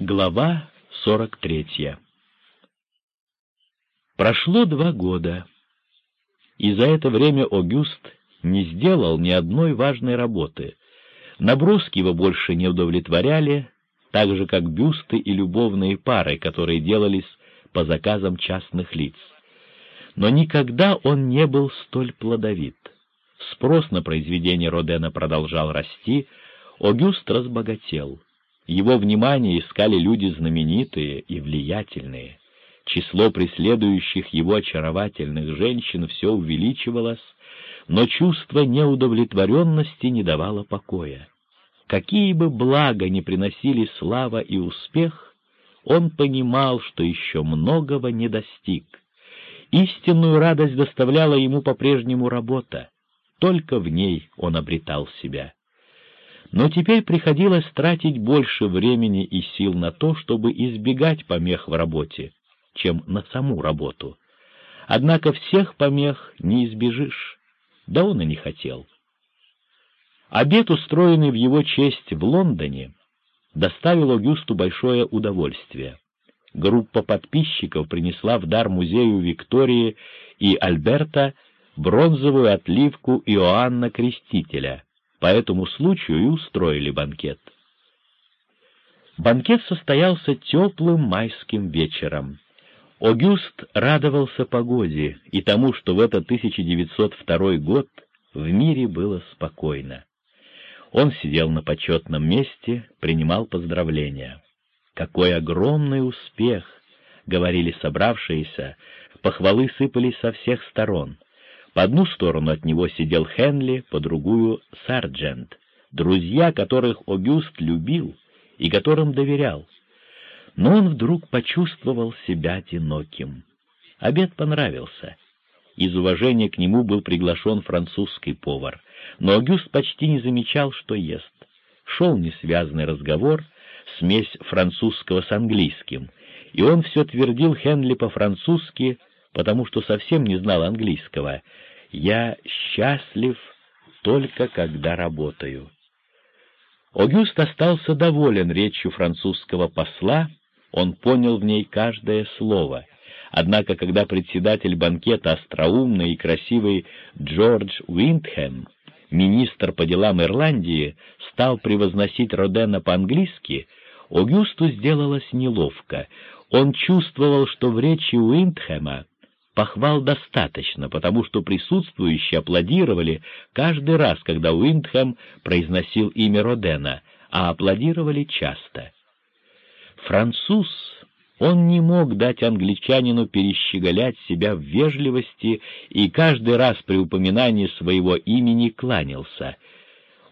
Глава 43 Прошло два года, и за это время Огюст не сделал ни одной важной работы. Наброски его больше не удовлетворяли, так же, как бюсты и любовные пары, которые делались по заказам частных лиц. Но никогда он не был столь плодовит. Спрос на произведения Родена продолжал расти, Огюст разбогател. Его внимание искали люди знаменитые и влиятельные. Число преследующих его очаровательных женщин все увеличивалось, но чувство неудовлетворенности не давало покоя. Какие бы блага ни приносили слава и успех, он понимал, что еще многого не достиг. Истинную радость доставляла ему по-прежнему работа, только в ней он обретал себя. Но теперь приходилось тратить больше времени и сил на то, чтобы избегать помех в работе, чем на саму работу. Однако всех помех не избежишь, да он и не хотел. Обед, устроенный в его честь в Лондоне, доставил Огюсту большое удовольствие. Группа подписчиков принесла в дар музею Виктории и Альберта бронзовую отливку Иоанна Крестителя, по этому случаю и устроили банкет. Банкет состоялся теплым майским вечером. Огюст радовался погоде и тому, что в этот 1902 год в мире было спокойно. Он сидел на почетном месте, принимал поздравления. «Какой огромный успех!» — говорили собравшиеся, похвалы сыпались со всех сторон. По одну сторону от него сидел Хенли, по другую — Сарджент, друзья, которых Огюст любил и которым доверял. Но он вдруг почувствовал себя одиноким. Обед понравился. Из уважения к нему был приглашен французский повар, но Огюст почти не замечал, что ест. Шел несвязный разговор, смесь французского с английским, и он все твердил Хенли по-французски, потому что совсем не знал английского, «Я счастлив только когда работаю». Огюст остался доволен речью французского посла, он понял в ней каждое слово. Однако, когда председатель банкета, остроумный и красивый Джордж Уиндхэм, министр по делам Ирландии, стал превозносить Родена по-английски, Огюсту сделалось неловко. Он чувствовал, что в речи Уиндхэма Похвал достаточно, потому что присутствующие аплодировали каждый раз, когда Уиндхэм произносил имя Родена, а аплодировали часто. Француз, он не мог дать англичанину перещеголять себя в вежливости и каждый раз при упоминании своего имени кланялся.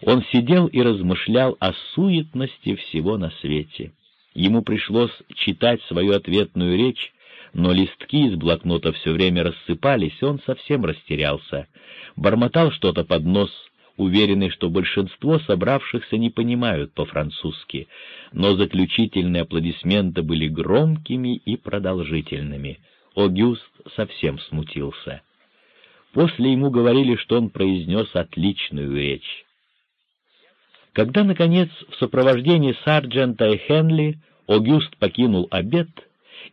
Он сидел и размышлял о суетности всего на свете. Ему пришлось читать свою ответную речь, но листки из блокнота все время рассыпались, он совсем растерялся. Бормотал что-то под нос, уверенный, что большинство собравшихся не понимают по-французски, но заключительные аплодисменты были громкими и продолжительными. Огюст совсем смутился. После ему говорили, что он произнес отличную речь. Когда, наконец, в сопровождении сарджента и Хенли Огюст покинул обед,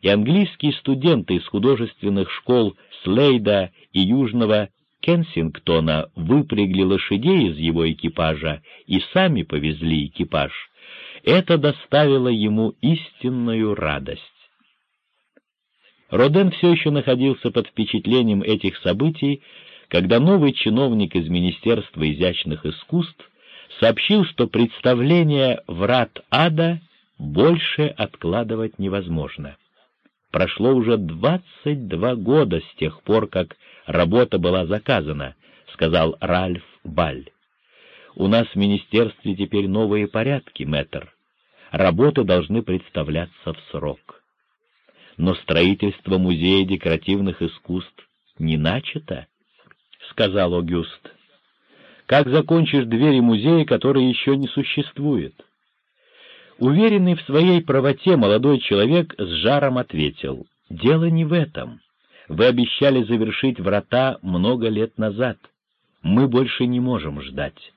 и английские студенты из художественных школ Слейда и Южного Кенсингтона выпрягли лошадей из его экипажа и сами повезли экипаж. Это доставило ему истинную радость. Роден все еще находился под впечатлением этих событий, когда новый чиновник из Министерства изящных искусств сообщил, что представление «Врат ада» больше откладывать невозможно. Прошло уже двадцать два года с тех пор, как работа была заказана, — сказал Ральф Баль. У нас в министерстве теперь новые порядки, мэтр. Работы должны представляться в срок. Но строительство музея декоративных искусств не начато, — сказал Огюст. Как закончишь двери музея, который еще не существует? — Уверенный в своей правоте молодой человек с жаром ответил, «Дело не в этом. Вы обещали завершить врата много лет назад. Мы больше не можем ждать».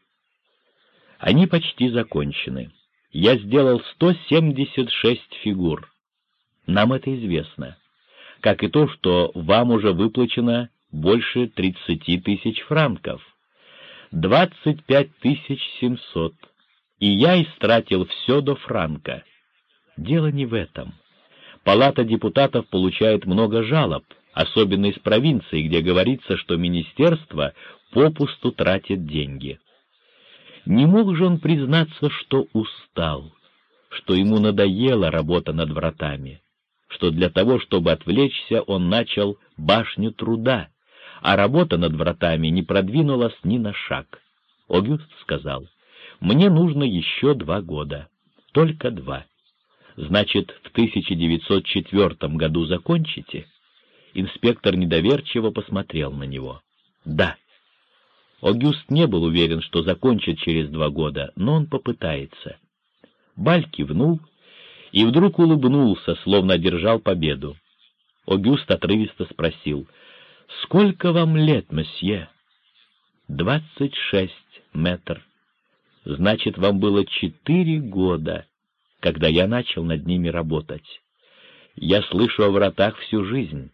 Они почти закончены. я сделал 176 фигур. Нам это известно, как и то, что вам уже выплачено больше 30 тысяч франков. 25 тысяч 700, и я истратил все до франка. Дело не в этом. Палата депутатов получает много жалоб, особенно из провинции, где говорится, что министерство попусту тратит деньги. Не мог же он признаться, что устал, что ему надоела работа над вратами, что для того, чтобы отвлечься, он начал башню труда, а работа над вратами не продвинулась ни на шаг. Огюст сказал, «Мне нужно еще два года, только два. Значит, в 1904 году закончите?» Инспектор недоверчиво посмотрел на него. «Да». Огюст не был уверен, что закончит через два года, но он попытается. Баль кивнул и вдруг улыбнулся, словно одержал победу. Огюст отрывисто спросил, «Сколько вам лет, месье?» «Двадцать шесть, метр. Значит, вам было четыре года, когда я начал над ними работать. Я слышу о вратах всю жизнь.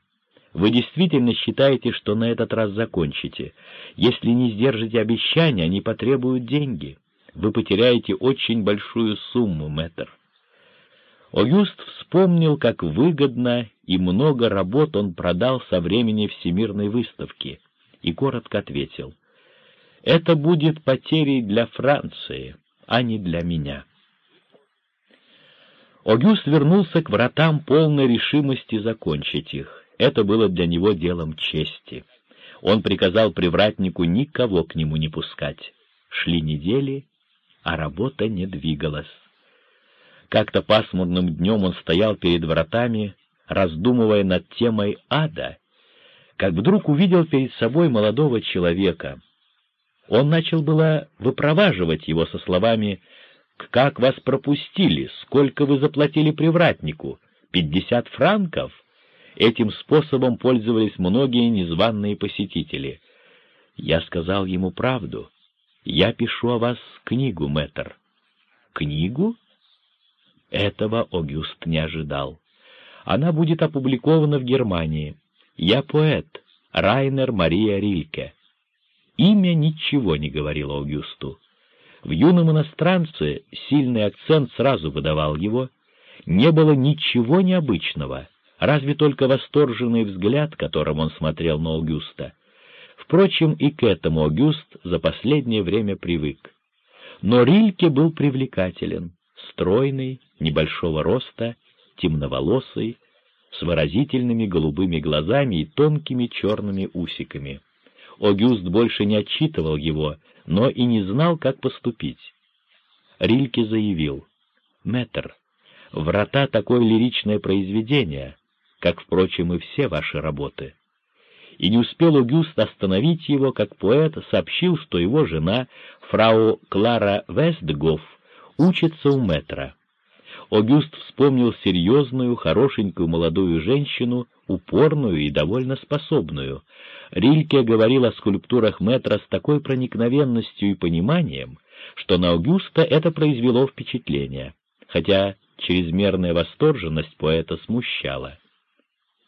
Вы действительно считаете, что на этот раз закончите? Если не сдержите обещания, они потребуют деньги. Вы потеряете очень большую сумму, мэтр. Огюст вспомнил, как выгодно и много работ он продал со времени Всемирной выставки, и коротко ответил, «Это будет потерей для Франции, а не для меня». Огюст вернулся к вратам полной решимости закончить их. Это было для него делом чести. Он приказал привратнику никого к нему не пускать. Шли недели, а работа не двигалась. Как-то пасмурным днем он стоял перед вратами, раздумывая над темой ада, как вдруг увидел перед собой молодого человека. Он начал было выпроваживать его со словами «Как вас пропустили? Сколько вы заплатили привратнику? Пятьдесят франков?» Этим способом пользовались многие незваные посетители. Я сказал ему правду. Я пишу о вас книгу, мэтр. Книгу? Этого Огюст не ожидал. Она будет опубликована в Германии. Я поэт, Райнер Мария Рильке. Имя ничего не говорило Огюсту. В юном иностранце сильный акцент сразу выдавал его. Не было ничего необычного — разве только восторженный взгляд, которым он смотрел на Аугюста. Впрочем, и к этому Аугюст за последнее время привык. Но Рильке был привлекателен, стройный, небольшого роста, темноволосый, с выразительными голубыми глазами и тонкими черными усиками. Огюст больше не отчитывал его, но и не знал, как поступить. Рильке заявил, «Мэтр, врата — такое лиричное произведение, как, впрочем, и все ваши работы. И не успел Огюст остановить его, как поэт сообщил, что его жена, фрау Клара Вестгоф, учится у метра. Огюст вспомнил серьезную, хорошенькую молодую женщину, упорную и довольно способную. Рильке говорил о скульптурах метра с такой проникновенностью и пониманием, что на Огюста это произвело впечатление, хотя чрезмерная восторженность поэта смущала.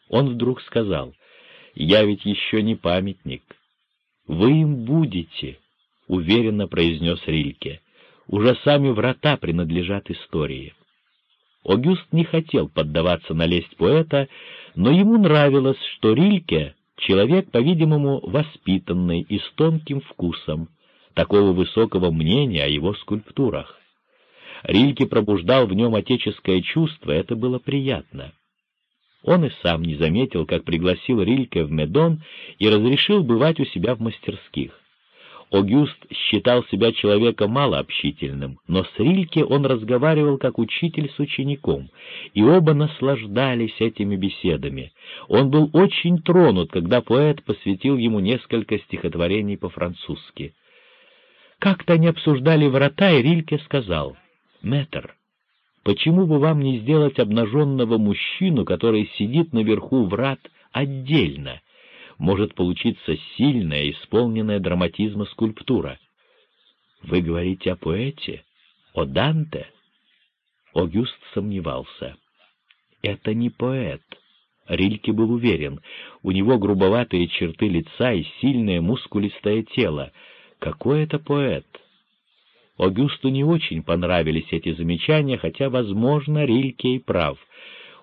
Он вдруг сказал, «Я ведь еще не памятник». «Вы им будете», — уверенно произнес Рильке. «Уже сами врата принадлежат истории». Огюст не хотел поддаваться на лесть поэта, но ему нравилось, что Рильке — человек, по-видимому, воспитанный и с тонким вкусом, такого высокого мнения о его скульптурах. Рильке пробуждал в нем отеческое чувство, это было приятно. Он и сам не заметил, как пригласил Рильке в Медон и разрешил бывать у себя в мастерских. Огюст считал себя человеком малообщительным, но с Рильке он разговаривал как учитель с учеником, и оба наслаждались этими беседами. Он был очень тронут, когда поэт посвятил ему несколько стихотворений по-французски. Как-то они обсуждали врата, и Рильке сказал, «Мэтр, Почему бы вам не сделать обнаженного мужчину, который сидит наверху врат, отдельно? Может получиться сильная, исполненная драматизма скульптура. Вы говорите о поэте? О Данте? Огюст сомневался. Это не поэт. Рильке был уверен, у него грубоватые черты лица и сильное мускулистое тело. Какой это поэт? Огюсту не очень понравились эти замечания, хотя, возможно, Рильке и прав.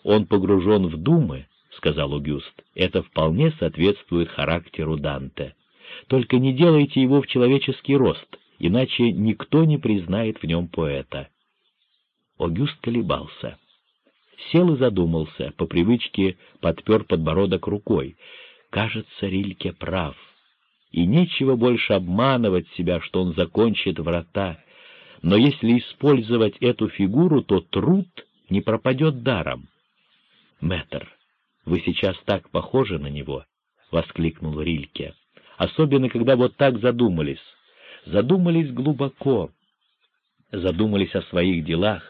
Он погружен в думы, — сказал Огюст, — это вполне соответствует характеру Данте. Только не делайте его в человеческий рост, иначе никто не признает в нем поэта. Огюст колебался. Сел и задумался, по привычке подпер подбородок рукой. Кажется, Рильке прав. И нечего больше обманывать себя, что он закончит врата. Но если использовать эту фигуру, то труд не пропадет даром. «Мэтр, вы сейчас так похожи на него!» — воскликнул Рильке. «Особенно, когда вот так задумались. Задумались глубоко. Задумались о своих делах.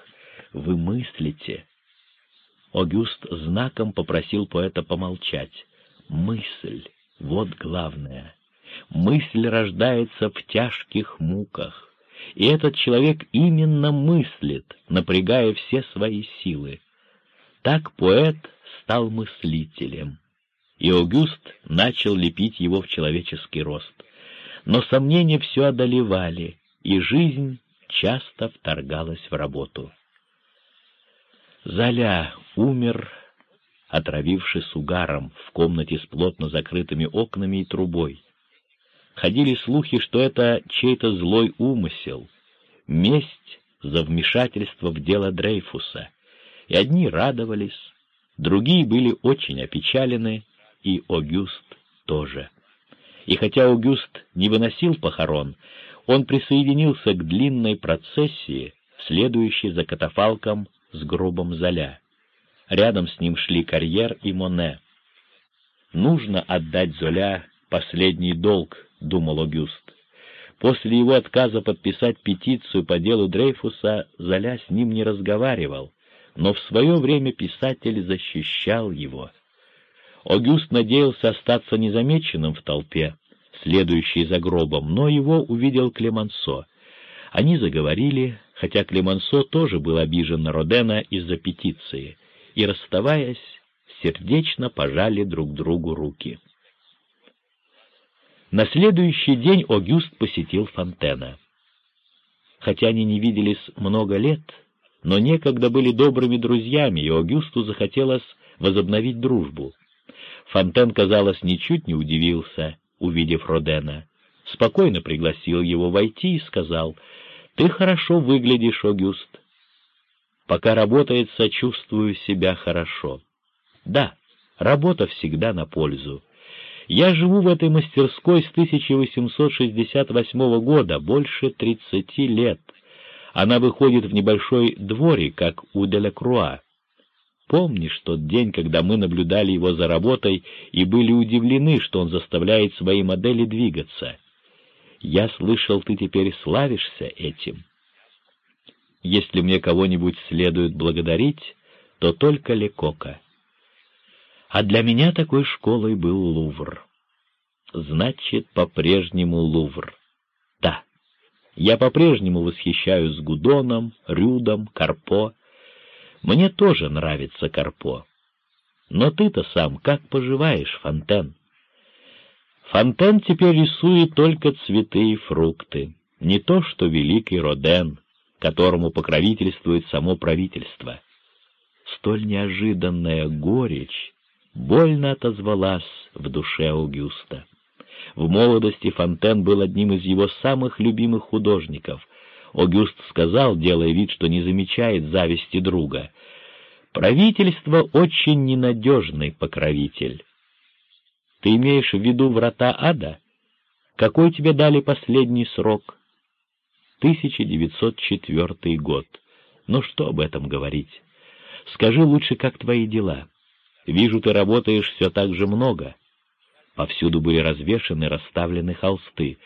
Вы мыслите». Огюст знаком попросил поэта помолчать. «Мысль — вот главное. Мысль рождается в тяжких муках. И этот человек именно мыслит, напрягая все свои силы. Так поэт стал мыслителем, и Огюст начал лепить его в человеческий рост. Но сомнения все одолевали, и жизнь часто вторгалась в работу. Золя умер, отравившись угаром в комнате с плотно закрытыми окнами и трубой. Ходили слухи, что это чей-то злой умысел, месть за вмешательство в дело Дрейфуса, и одни радовались, другие были очень опечалены, и Огюст тоже. И хотя Огюст не выносил похорон, он присоединился к длинной процессии, следующей за катафалком с гробом Золя. Рядом с ним шли Карьер и Моне. Нужно отдать Золя последний долг, — думал Огюст. После его отказа подписать петицию по делу Дрейфуса Золя с ним не разговаривал, но в свое время писатель защищал его. Огюст надеялся остаться незамеченным в толпе, следующей за гробом, но его увидел Клемансо. Они заговорили, хотя Клемансо тоже был обижен на Родена из-за петиции, и, расставаясь, сердечно пожали друг другу руки. На следующий день Огюст посетил Фонтена. Хотя они не виделись много лет, но некогда были добрыми друзьями, и Огюсту захотелось возобновить дружбу. Фонтен, казалось, ничуть не удивился, увидев Родена. Спокойно пригласил его войти и сказал, «Ты хорошо выглядишь, Огюст». «Пока работается, чувствую себя хорошо». «Да, работа всегда на пользу. Я живу в этой мастерской с 1868 года, больше 30 лет. Она выходит в небольшой дворик, как у Делакруа. Помнишь тот день, когда мы наблюдали его за работой и были удивлены, что он заставляет свои модели двигаться? Я слышал, ты теперь славишься этим. Если мне кого-нибудь следует благодарить, то только Лекока. А для меня такой школой был Лувр. Значит, по-прежнему Лувр. Я по-прежнему восхищаюсь Гудоном, Рюдом, Карпо. Мне тоже нравится Карпо. Но ты-то сам как поживаешь, Фонтен? Фонтен теперь рисует только цветы и фрукты, не то что великий Роден, которому покровительствует само правительство. Столь неожиданная горечь больно отозвалась в душе Аугюста. В молодости Фонтен был одним из его самых любимых художников. Огюст сказал, делая вид, что не замечает зависти друга, «Правительство очень ненадежный покровитель». «Ты имеешь в виду врата ада? Какой тебе дали последний срок?» 1904 год. Ну что об этом говорить? Скажи лучше, как твои дела. Вижу, ты работаешь все так же много. Повсюду были развешаны, расставлены холсты.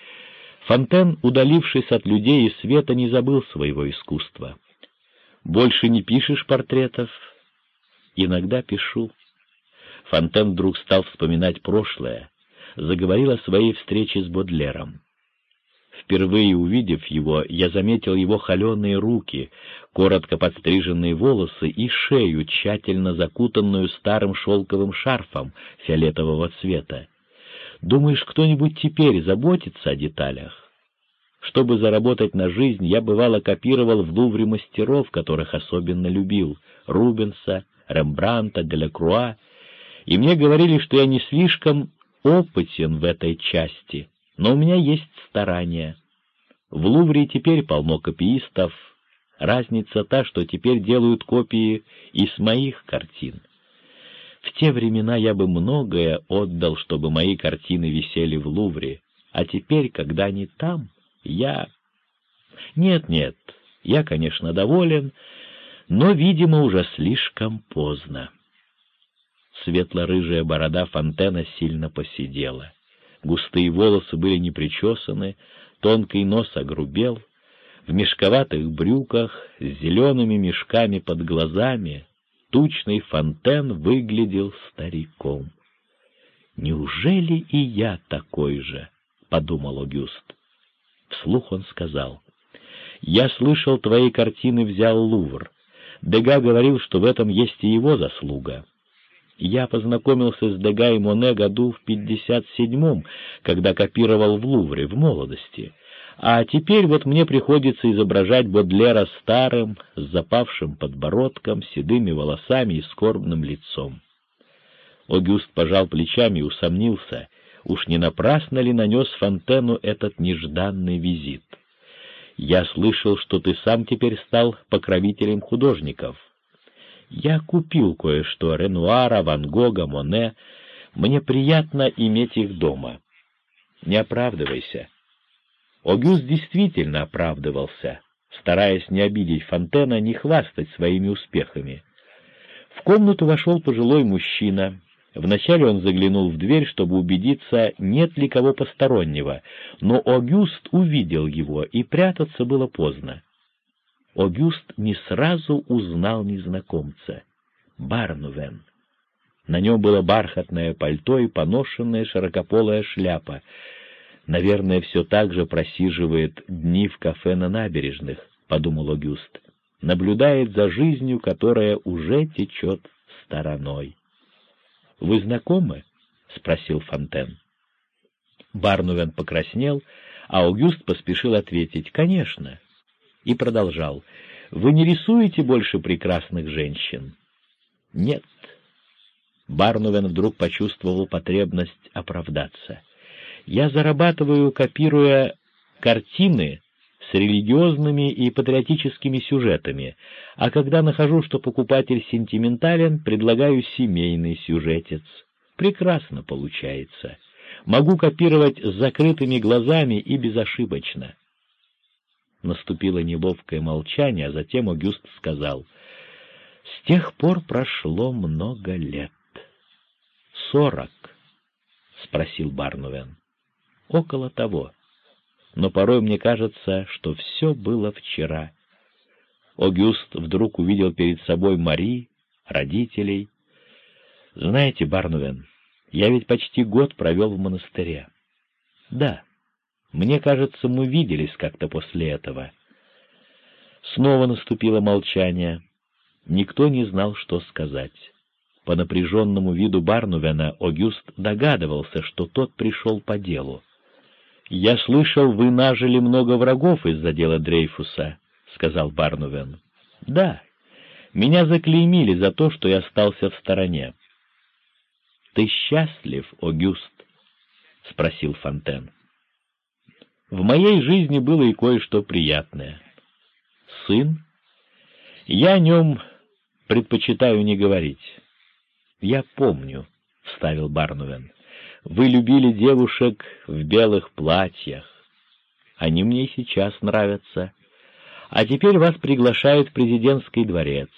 Фонтен, удалившись от людей и света, не забыл своего искусства. «Больше не пишешь портретов?» «Иногда пишу». Фонтен вдруг стал вспоминать прошлое, заговорил о своей встрече с Бодлером. Впервые увидев его, я заметил его холеные руки, коротко подстриженные волосы и шею, тщательно закутанную старым шелковым шарфом фиолетового цвета. Думаешь, кто-нибудь теперь заботится о деталях? Чтобы заработать на жизнь, я бывало копировал в Лувре мастеров, которых особенно любил — Рубенса, Рембранта, Делакруа, и мне говорили, что я не слишком опытен в этой части, но у меня есть старания. В Лувре теперь полно копиистов, разница та, что теперь делают копии из моих картин. В те времена я бы многое отдал, чтобы мои картины висели в Лувре, а теперь, когда они там, я... Нет-нет, я, конечно, доволен, но, видимо, уже слишком поздно. Светло-рыжая борода Фонтена сильно посидела. Густые волосы были не причесаны, тонкий нос огрубел. В мешковатых брюках, с зелеными мешками под глазами, тучный Фонтен выглядел стариком. «Неужели и я такой же?» — подумал Огюст. Вслух он сказал. «Я слышал, твои картины взял Лувр. Дега говорил, что в этом есть и его заслуга. Я познакомился с Дега и Моне году в 57-м, когда копировал в Лувре, в молодости. А теперь вот мне приходится изображать Бодлера старым, с запавшим подбородком, седыми волосами и скорбным лицом. Огюст пожал плечами и усомнился, уж не напрасно ли нанес Фонтену этот нежданный визит. «Я слышал, что ты сам теперь стал покровителем художников». Я купил кое-что Ренуара, Ван Гога, Моне. Мне приятно иметь их дома. Не оправдывайся. Огюст действительно оправдывался, стараясь не обидеть Фонтена, не хвастать своими успехами. В комнату вошел пожилой мужчина. Вначале он заглянул в дверь, чтобы убедиться, нет ли кого постороннего, но Огюст увидел его, и прятаться было поздно. Огюст не сразу узнал незнакомца. Барнувен. На нем было бархатное пальто и поношенная широкополая шляпа. Наверное, все так же просиживает дни в кафе на набережных, — подумал Огюст. Наблюдает за жизнью, которая уже течет стороной. — Вы знакомы? — спросил Фонтен. Барнувен покраснел, а Аугюст поспешил ответить «Конечно» и продолжал. «Вы не рисуете больше прекрасных женщин?» «Нет». Барнувен вдруг почувствовал потребность оправдаться. «Я зарабатываю, копируя картины с религиозными и патриотическими сюжетами, а когда нахожу, что покупатель сентиментален, предлагаю семейный сюжетец. Прекрасно получается. Могу копировать с закрытыми глазами и безошибочно. Наступило неловкое молчание, а затем Огюст сказал, «С тех пор прошло много лет». «Сорок?» — спросил Барнувен. «Около того. Но порой мне кажется, что все было вчера». Огюст вдруг увидел перед собой Мари, родителей. «Знаете, Барнувен, я ведь почти год провел в монастыре». «Да». Мне кажется, мы виделись как-то после этого. Снова наступило молчание. Никто не знал, что сказать. По напряженному виду Барнувена Огюст догадывался, что тот пришел по делу. «Я слышал, вы нажили много врагов из-за дела Дрейфуса», — сказал Барнувен. «Да, меня заклеймили за то, что я остался в стороне». «Ты счастлив, Огюст?» — спросил Фонтен. В моей жизни было и кое-что приятное. Сын? Я о нем предпочитаю не говорить. Я помню, — вставил Барнувен, — вы любили девушек в белых платьях. Они мне сейчас нравятся. А теперь вас приглашают в президентский дворец.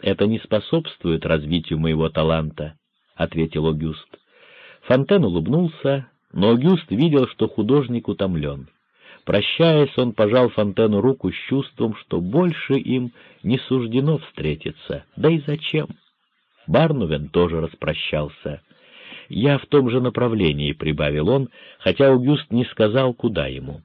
Это не способствует развитию моего таланта, — ответил Огюст. Фонтен улыбнулся, но Гюст видел, что художник утомлен. Прощаясь, он пожал Фонтену руку с чувством, что больше им не суждено встретиться. Да и зачем? Барнувен тоже распрощался. «Я в том же направлении», — прибавил он, хотя Аугюст не сказал, куда ему.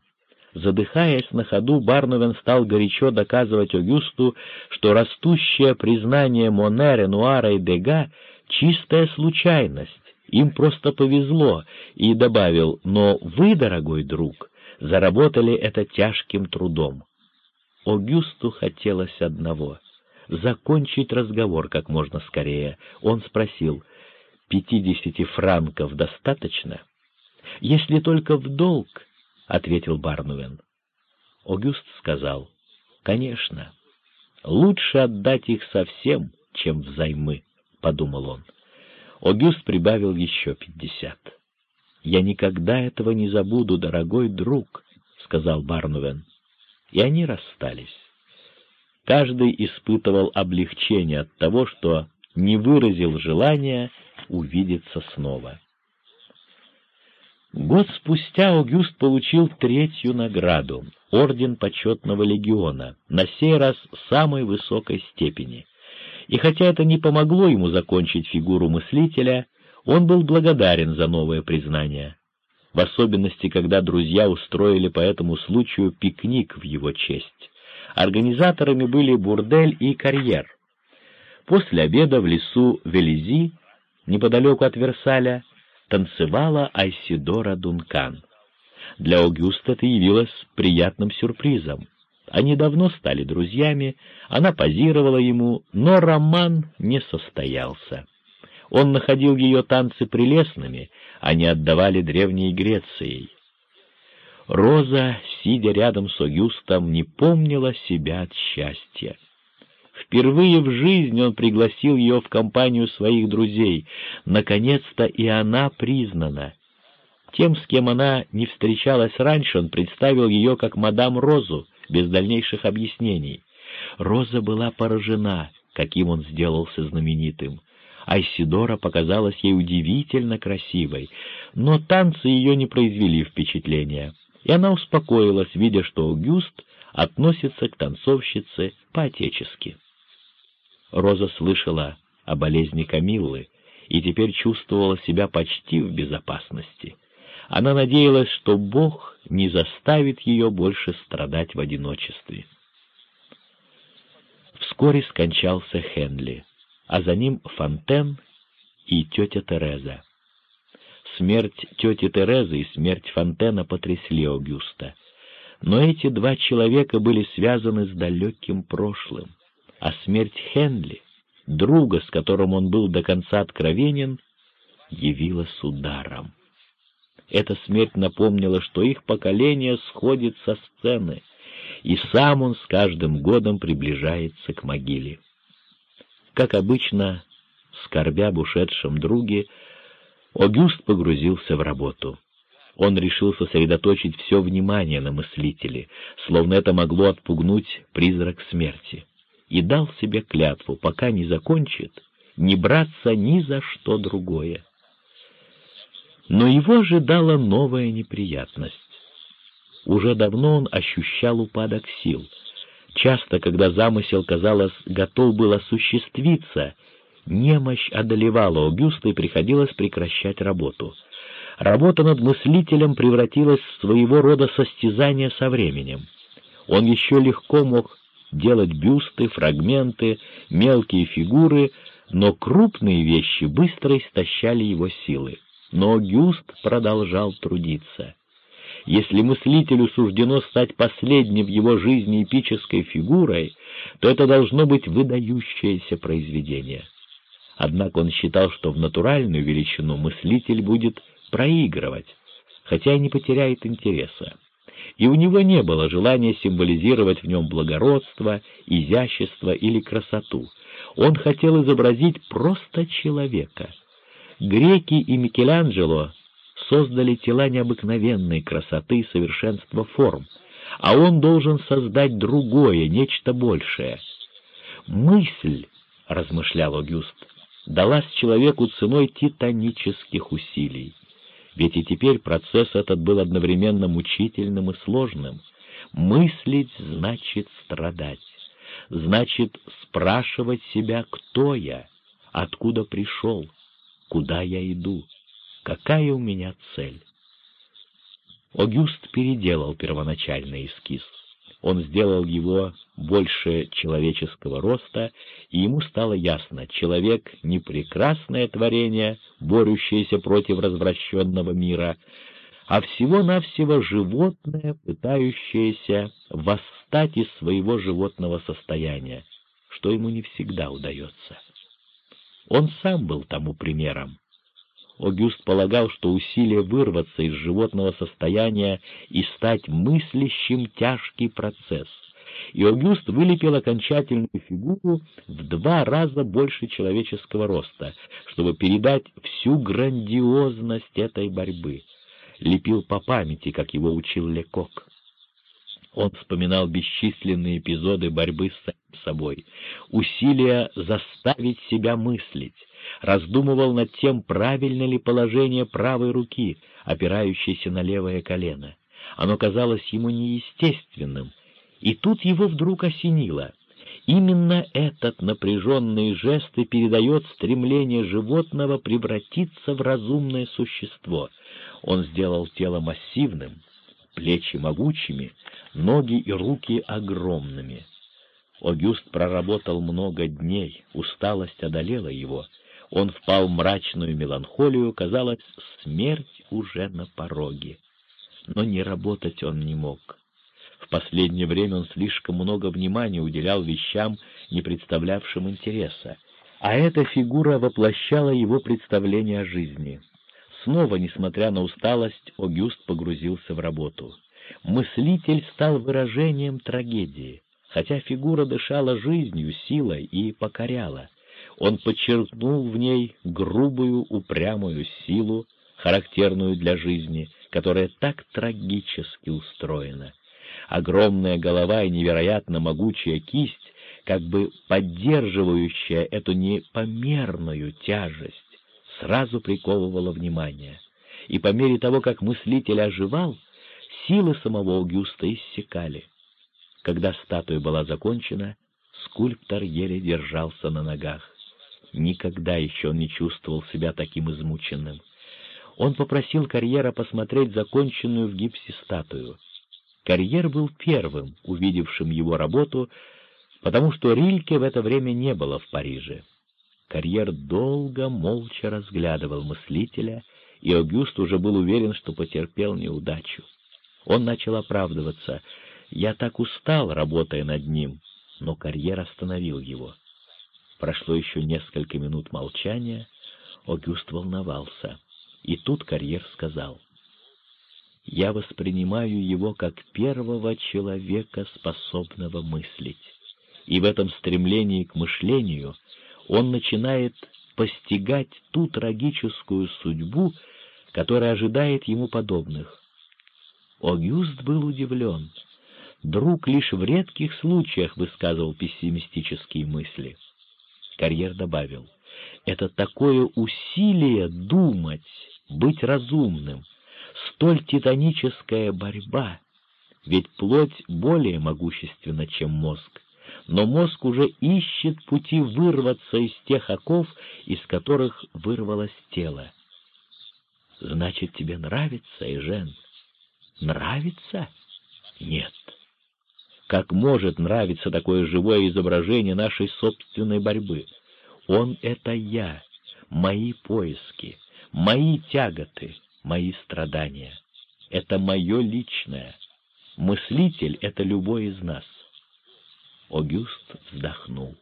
Задыхаясь на ходу, Барновен стал горячо доказывать Огюсту, что растущее признание Моне, Нуара и Дега — чистая случайность, им просто повезло, и добавил, но вы, дорогой друг, заработали это тяжким трудом. Огюсту хотелось одного — закончить разговор как можно скорее. Он спросил, «Пятидесяти франков достаточно?» «Если только в долг», — ответил Барнуэн. Огюст сказал, «Конечно, лучше отдать их совсем, чем взаймы», — подумал он. Огюст прибавил еще пятьдесят. «Я никогда этого не забуду, дорогой друг», — сказал Барнуэн. И они расстались. Каждый испытывал облегчение от того, что не выразил желания увидеться снова. Год спустя Аугюст получил третью награду — Орден Почетного Легиона, на сей раз самой высокой степени. И хотя это не помогло ему закончить фигуру мыслителя, он был благодарен за новое признание, в особенности, когда друзья устроили по этому случаю пикник в его честь. Организаторами были Бурдель и Карьер. После обеда в лесу Велизи, неподалеку от Версаля, танцевала Айсидора Дункан. Для Огюста это явилось приятным сюрпризом. Они давно стали друзьями, она позировала ему, но роман не состоялся. Он находил ее танцы прелестными, они отдавали древней Грецией. Роза, сидя рядом с Огюстом, не помнила себя от счастья. Впервые в жизни он пригласил ее в компанию своих друзей. Наконец-то и она признана. Тем, с кем она не встречалась раньше, он представил ее как мадам Розу, без дальнейших объяснений. Роза была поражена, каким он сделался знаменитым. Айсидора показалась ей удивительно красивой, но танцы ее не произвели впечатления, и она успокоилась, видя, что Аугюст относится к танцовщице по-отечески. Роза слышала о болезни Камиллы и теперь чувствовала себя почти в безопасности. Она надеялась, что Бог не заставит ее больше страдать в одиночестве. Вскоре скончался Хенли, а за ним Фонтен и тетя Тереза. Смерть тети Терезы и смерть Фонтена потрясли Аугюста. Но эти два человека были связаны с далеким прошлым а смерть Хенли, друга, с которым он был до конца откровенен, явилась ударом. Эта смерть напомнила, что их поколение сходит со сцены, и сам он с каждым годом приближается к могиле. Как обычно, скорбя об ушедшем друге, Огюст погрузился в работу. Он решил сосредоточить все внимание на мыслителе, словно это могло отпугнуть призрак смерти и дал себе клятву, пока не закончит, не браться ни за что другое. Но его ожидала новая неприятность. Уже давно он ощущал упадок сил. Часто, когда замысел, казалось, готов был осуществиться, немощь одолевала Огюста и приходилось прекращать работу. Работа над мыслителем превратилась в своего рода состязание со временем. Он еще легко мог делать бюсты, фрагменты, мелкие фигуры, но крупные вещи быстро истощали его силы. Но Гюст продолжал трудиться. Если мыслителю суждено стать последней в его жизни эпической фигурой, то это должно быть выдающееся произведение. Однако он считал, что в натуральную величину мыслитель будет проигрывать, хотя и не потеряет интереса и у него не было желания символизировать в нем благородство, изящество или красоту. Он хотел изобразить просто человека. Греки и Микеланджело создали тела необыкновенной красоты и совершенства форм, а он должен создать другое, нечто большее. «Мысль», — размышлял Огюст, — далась человеку ценой титанических усилий. Ведь и теперь процесс этот был одновременно мучительным и сложным. Мыслить значит страдать, значит спрашивать себя, кто я, откуда пришел, куда я иду, какая у меня цель. Огюст переделал первоначальный эскиз. Он сделал его больше человеческого роста, и ему стало ясно, человек — не прекрасное творение, борющееся против развращенного мира, а всего-навсего животное, пытающееся восстать из своего животного состояния, что ему не всегда удается. Он сам был тому примером. Огюст полагал, что усилие вырваться из животного состояния и стать мыслящим — тяжкий процесс, и Огюст вылепил окончательную фигуру в два раза больше человеческого роста, чтобы передать всю грандиозность этой борьбы. Лепил по памяти, как его учил Лекок. Он вспоминал бесчисленные эпизоды борьбы с самим собой, усилия заставить себя мыслить, раздумывал над тем, правильно ли положение правой руки, опирающейся на левое колено. Оно казалось ему неестественным, и тут его вдруг осенило. Именно этот напряженный жест и передает стремление животного превратиться в разумное существо. Он сделал тело массивным, плечи могучими, ноги и руки огромными. Огюст проработал много дней, усталость одолела его. Он впал в мрачную меланхолию, казалось, смерть уже на пороге. Но не работать он не мог. В последнее время он слишком много внимания уделял вещам, не представлявшим интереса, а эта фигура воплощала его представление о жизни. Снова, несмотря на усталость, Огюст погрузился в работу. Мыслитель стал выражением трагедии, хотя фигура дышала жизнью, силой и покоряла. Он подчеркнул в ней грубую, упрямую силу, характерную для жизни, которая так трагически устроена. Огромная голова и невероятно могучая кисть, как бы поддерживающая эту непомерную тяжесть, сразу приковывала внимание. И по мере того, как мыслитель оживал, силы самого Аугюста иссякали. Когда статуя была закончена, скульптор еле держался на ногах. Никогда еще он не чувствовал себя таким измученным. Он попросил Карьера посмотреть законченную в гипсе статую. Карьер был первым, увидевшим его работу, потому что Рильке в это время не было в Париже. Карьер долго, молча разглядывал мыслителя, и Огюст уже был уверен, что потерпел неудачу. Он начал оправдываться. «Я так устал, работая над ним», но Карьер остановил его. Прошло еще несколько минут молчания, Огюст волновался. И тут Карьер сказал, «Я воспринимаю его как первого человека, способного мыслить, и в этом стремлении к мышлению он начинает постигать ту трагическую судьбу, которая ожидает ему подобных. Огюст был удивлен. Друг лишь в редких случаях высказывал пессимистические мысли. Карьер добавил, «Это такое усилие думать, быть разумным, столь титаническая борьба, ведь плоть более могущественна, чем мозг, но мозг уже ищет пути вырваться из тех оков, из которых вырвалось тело. Значит, тебе нравится, Эжен? Нравится? Нет. Как может нравиться такое живое изображение нашей собственной борьбы? Он — это я, мои поиски, мои тяготы, мои страдания. Это мое личное. Мыслитель — это любой из нас. Огюст вздохнул.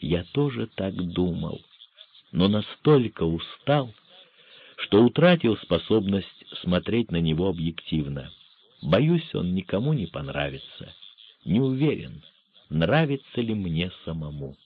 Я тоже так думал, но настолько устал, что утратил способность смотреть на него объективно. Боюсь, он никому не понравится. Не уверен, нравится ли мне самому.